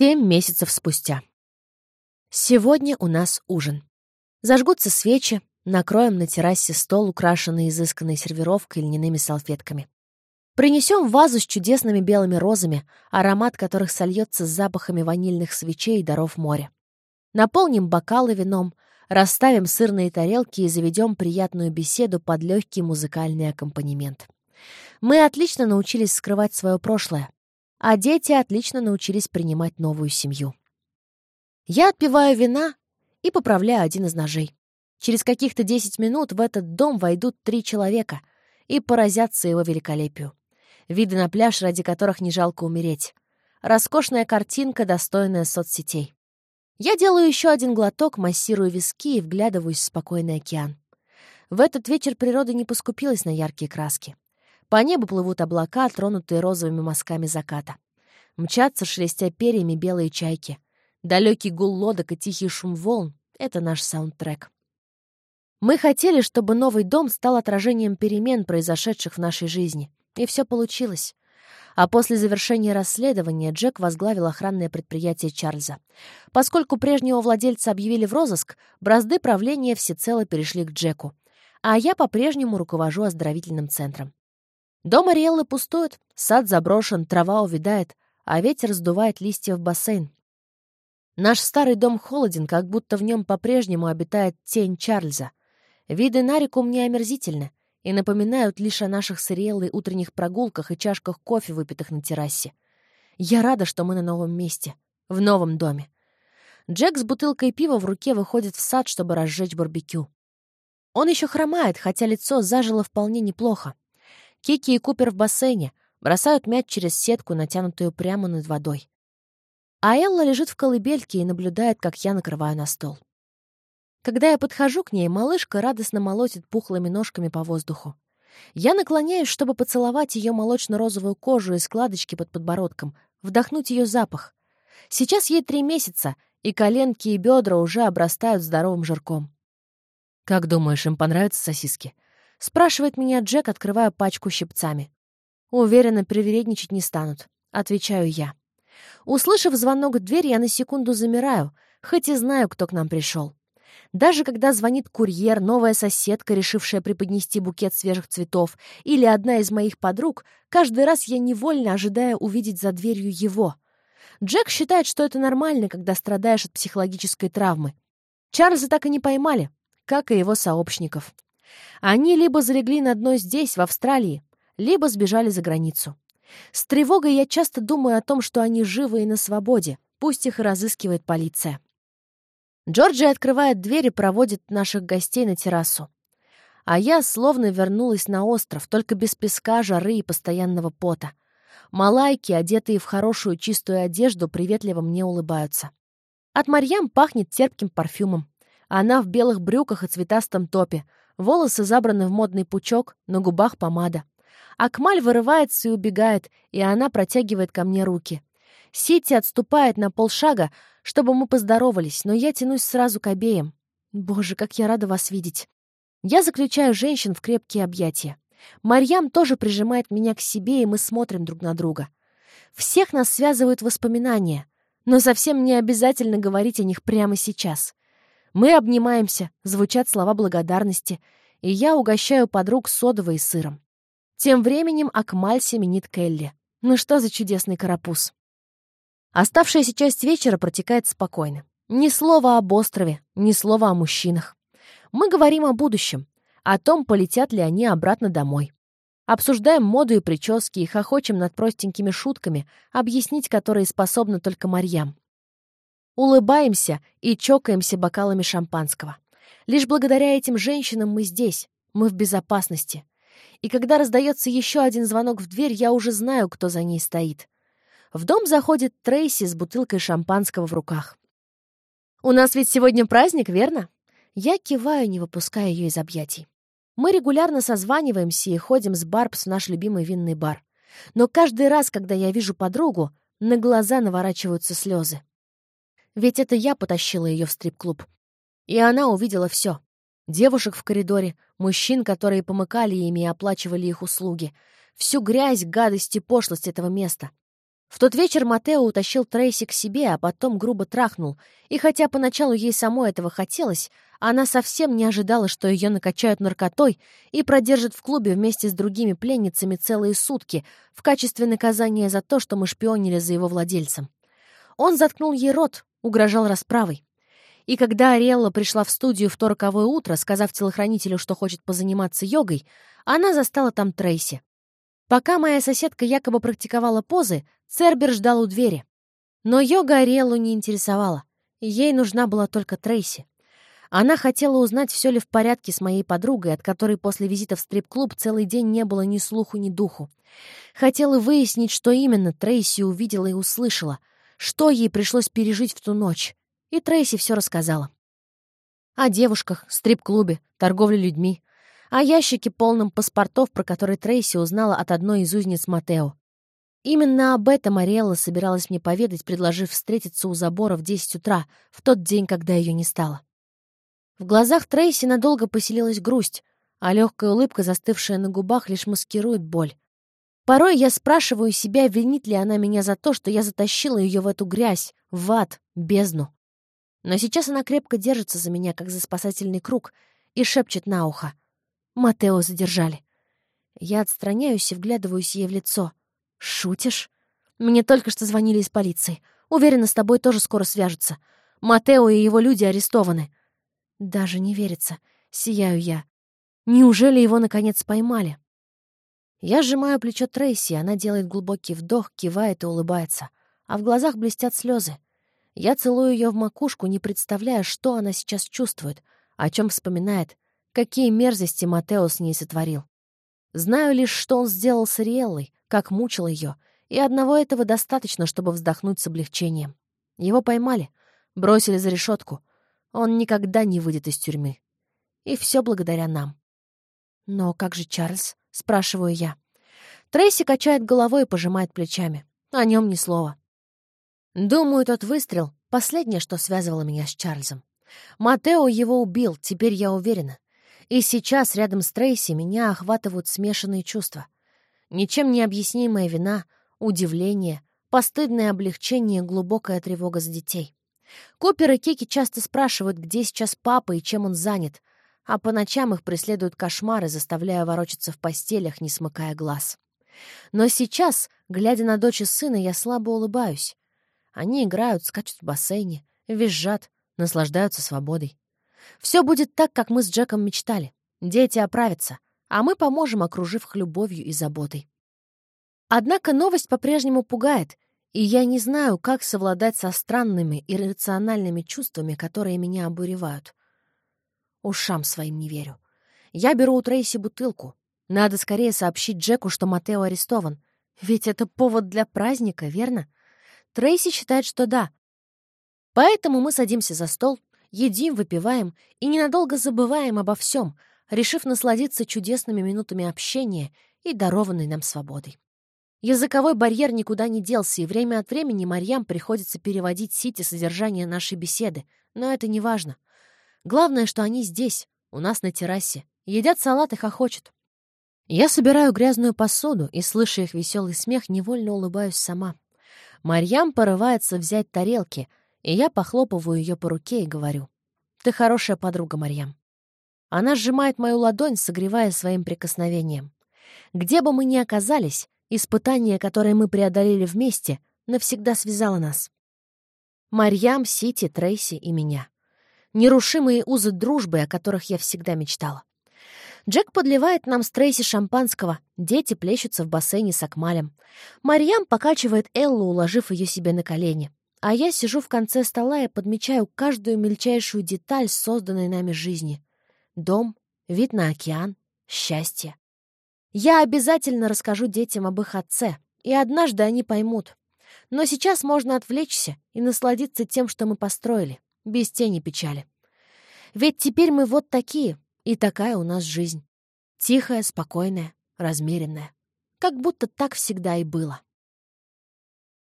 Семь месяцев спустя. Сегодня у нас ужин. Зажгутся свечи, накроем на террасе стол, украшенный изысканной сервировкой и льняными салфетками. Принесем вазу с чудесными белыми розами, аромат которых сольется с запахами ванильных свечей и даров моря. Наполним бокалы вином, расставим сырные тарелки и заведем приятную беседу под легкий музыкальный аккомпанемент. Мы отлично научились скрывать свое прошлое, а дети отлично научились принимать новую семью. Я отпиваю вина и поправляю один из ножей. Через каких-то 10 минут в этот дом войдут три человека и поразятся его великолепию. Виды на пляж, ради которых не жалко умереть. Роскошная картинка, достойная соцсетей. Я делаю еще один глоток, массирую виски и вглядываюсь в спокойный океан. В этот вечер природа не поскупилась на яркие краски. По небу плывут облака, тронутые розовыми мазками заката. Мчатся, шелестя перьями, белые чайки. Далекий гул лодок и тихий шум волн — это наш саундтрек. Мы хотели, чтобы новый дом стал отражением перемен, произошедших в нашей жизни. И все получилось. А после завершения расследования Джек возглавил охранное предприятие Чарльза. Поскольку прежнего владельца объявили в розыск, бразды правления всецело перешли к Джеку. А я по-прежнему руковожу оздоровительным центром. Дом Ариэллы пустует, сад заброшен, трава увядает, а ветер сдувает листья в бассейн. Наш старый дом холоден, как будто в нем по-прежнему обитает тень Чарльза. Виды на реку мне омерзительны и напоминают лишь о наших с Ариэллой утренних прогулках и чашках кофе, выпитых на террасе. Я рада, что мы на новом месте, в новом доме. Джек с бутылкой пива в руке выходит в сад, чтобы разжечь барбекю. Он еще хромает, хотя лицо зажило вполне неплохо. Кики и Купер в бассейне бросают мяч через сетку, натянутую прямо над водой. А Элла лежит в колыбельке и наблюдает, как я накрываю на стол. Когда я подхожу к ней, малышка радостно молотит пухлыми ножками по воздуху. Я наклоняюсь, чтобы поцеловать ее молочно-розовую кожу и складочки под подбородком, вдохнуть ее запах. Сейчас ей три месяца, и коленки и бедра уже обрастают здоровым жирком. «Как думаешь, им понравятся сосиски?» — спрашивает меня Джек, открывая пачку щипцами. «Уверена, привередничать не станут», — отвечаю я. Услышав звонок в дверь, я на секунду замираю, хоть и знаю, кто к нам пришел. Даже когда звонит курьер, новая соседка, решившая преподнести букет свежих цветов, или одна из моих подруг, каждый раз я невольно ожидаю увидеть за дверью его. Джек считает, что это нормально, когда страдаешь от психологической травмы. Чарльза так и не поймали, как и его сообщников. Они либо залегли на дно здесь, в Австралии, либо сбежали за границу. С тревогой я часто думаю о том, что они живы и на свободе, пусть их и разыскивает полиция. Джорджия открывает дверь и проводит наших гостей на террасу. А я словно вернулась на остров, только без песка, жары и постоянного пота. Малайки, одетые в хорошую чистую одежду, приветливо мне улыбаются. От Марьям пахнет терпким парфюмом. Она в белых брюках и цветастом топе, волосы забраны в модный пучок, на губах помада. Акмаль вырывается и убегает, и она протягивает ко мне руки. Сити отступает на полшага, чтобы мы поздоровались, но я тянусь сразу к обеим. Боже, как я рада вас видеть. Я заключаю женщин в крепкие объятия. Марьям тоже прижимает меня к себе, и мы смотрим друг на друга. Всех нас связывают воспоминания, но совсем не обязательно говорить о них прямо сейчас. Мы обнимаемся, звучат слова благодарности, и я угощаю подруг содовой и сыром. Тем временем Акмаль семенит Келли. Ну что за чудесный карапуз. Оставшаяся часть вечера протекает спокойно. Ни слова об острове, ни слова о мужчинах. Мы говорим о будущем, о том, полетят ли они обратно домой. Обсуждаем моду и прически и хохочем над простенькими шутками, объяснить которые способна только Марьям. Улыбаемся и чокаемся бокалами шампанского. Лишь благодаря этим женщинам мы здесь, мы в безопасности. И когда раздается еще один звонок в дверь, я уже знаю, кто за ней стоит. В дом заходит Трейси с бутылкой шампанского в руках. «У нас ведь сегодня праздник, верно?» Я киваю, не выпуская ее из объятий. Мы регулярно созваниваемся и ходим с Барбс в наш любимый винный бар. Но каждый раз, когда я вижу подругу, на глаза наворачиваются слезы. Ведь это я потащила ее в стрип-клуб. И она увидела все. Девушек в коридоре, мужчин, которые помыкали ими и оплачивали их услуги. Всю грязь, гадость и пошлость этого места. В тот вечер Матео утащил Трейси к себе, а потом грубо трахнул. И хотя поначалу ей самой этого хотелось, она совсем не ожидала, что ее накачают наркотой и продержат в клубе вместе с другими пленницами целые сутки в качестве наказания за то, что мы шпионили за его владельцем. Он заткнул ей рот, угрожал расправой. И когда Ариэлла пришла в студию в то роковое утро, сказав телохранителю, что хочет позаниматься йогой, она застала там Трейси. Пока моя соседка якобы практиковала позы, Цербер ждал у двери. Но йога Ариэллу не интересовала. Ей нужна была только Трейси. Она хотела узнать, все ли в порядке с моей подругой, от которой после визита в стрип-клуб целый день не было ни слуху, ни духу. Хотела выяснить, что именно Трейси увидела и услышала, что ей пришлось пережить в ту ночь. И Трейси все рассказала. О девушках, стрип-клубе, торговле людьми, о ящике, полном паспортов, про который Трейси узнала от одной из узниц Матео. Именно об этом Ариэлла собиралась мне поведать, предложив встретиться у забора в 10 утра, в тот день, когда ее не стало. В глазах Трейси надолго поселилась грусть, а легкая улыбка, застывшая на губах, лишь маскирует боль. Порой я спрашиваю себя, винит ли она меня за то, что я затащила ее в эту грязь, в ад, бездну. Но сейчас она крепко держится за меня, как за спасательный круг, и шепчет на ухо. Матео задержали. Я отстраняюсь и вглядываюсь ей в лицо. «Шутишь? Мне только что звонили из полиции. Уверена, с тобой тоже скоро свяжутся. Матео и его люди арестованы». Даже не верится. Сияю я. Неужели его, наконец, поймали? Я сжимаю плечо Трейси, она делает глубокий вдох, кивает и улыбается. А в глазах блестят слезы. Я целую ее в макушку, не представляя, что она сейчас чувствует, о чем вспоминает, Какие мерзости Матео с ней сотворил. Знаю лишь, что он сделал с Риэллой, как мучил ее, и одного этого достаточно, чтобы вздохнуть с облегчением. Его поймали, бросили за решетку. Он никогда не выйдет из тюрьмы. И все благодаря нам. «Но как же Чарльз?» — спрашиваю я. Трейси качает головой и пожимает плечами. О нем ни слова. Думаю, тот выстрел — последнее, что связывало меня с Чарльзом. Матео его убил, теперь я уверена. И сейчас рядом с Трейси меня охватывают смешанные чувства. Ничем не объяснимая вина, удивление, постыдное облегчение, глубокая тревога за детей. Купер и Кики часто спрашивают, где сейчас папа и чем он занят, а по ночам их преследуют кошмары, заставляя ворочаться в постелях, не смыкая глаз. Но сейчас, глядя на дочь и сына, я слабо улыбаюсь. Они играют, скачут в бассейне, визжат, наслаждаются свободой. Все будет так, как мы с Джеком мечтали. Дети оправятся, а мы поможем, окружив их любовью и заботой. Однако новость по-прежнему пугает, и я не знаю, как совладать со странными, иррациональными чувствами, которые меня обуревают. Ушам своим не верю. Я беру у Трейси бутылку. Надо скорее сообщить Джеку, что Матео арестован. Ведь это повод для праздника, верно? Трейси считает, что да. Поэтому мы садимся за стол, едим, выпиваем и ненадолго забываем обо всем, решив насладиться чудесными минутами общения и дарованной нам свободой. Языковой барьер никуда не делся, и время от времени Марьям приходится переводить сити содержания нашей беседы, но это не важно. Главное, что они здесь, у нас на террасе, едят салат и хохочут. Я собираю грязную посуду и, слыша их веселый смех, невольно улыбаюсь сама. Марьям порывается взять тарелки, и я похлопываю ее по руке и говорю. «Ты хорошая подруга, Марьям». Она сжимает мою ладонь, согревая своим прикосновением. Где бы мы ни оказались, испытание, которое мы преодолели вместе, навсегда связало нас. Марьям, Сити, Трейси и меня. Нерушимые узы дружбы, о которых я всегда мечтала. Джек подливает нам с Трейси шампанского, дети плещутся в бассейне с Акмалем. Марьям покачивает Эллу, уложив ее себе на колени. А я сижу в конце стола и подмечаю каждую мельчайшую деталь созданной нами жизни. Дом, вид на океан, счастье. Я обязательно расскажу детям об их отце, и однажды они поймут. Но сейчас можно отвлечься и насладиться тем, что мы построили, без тени печали. Ведь теперь мы вот такие, и такая у нас жизнь. Тихая, спокойная, размеренная. Как будто так всегда и было.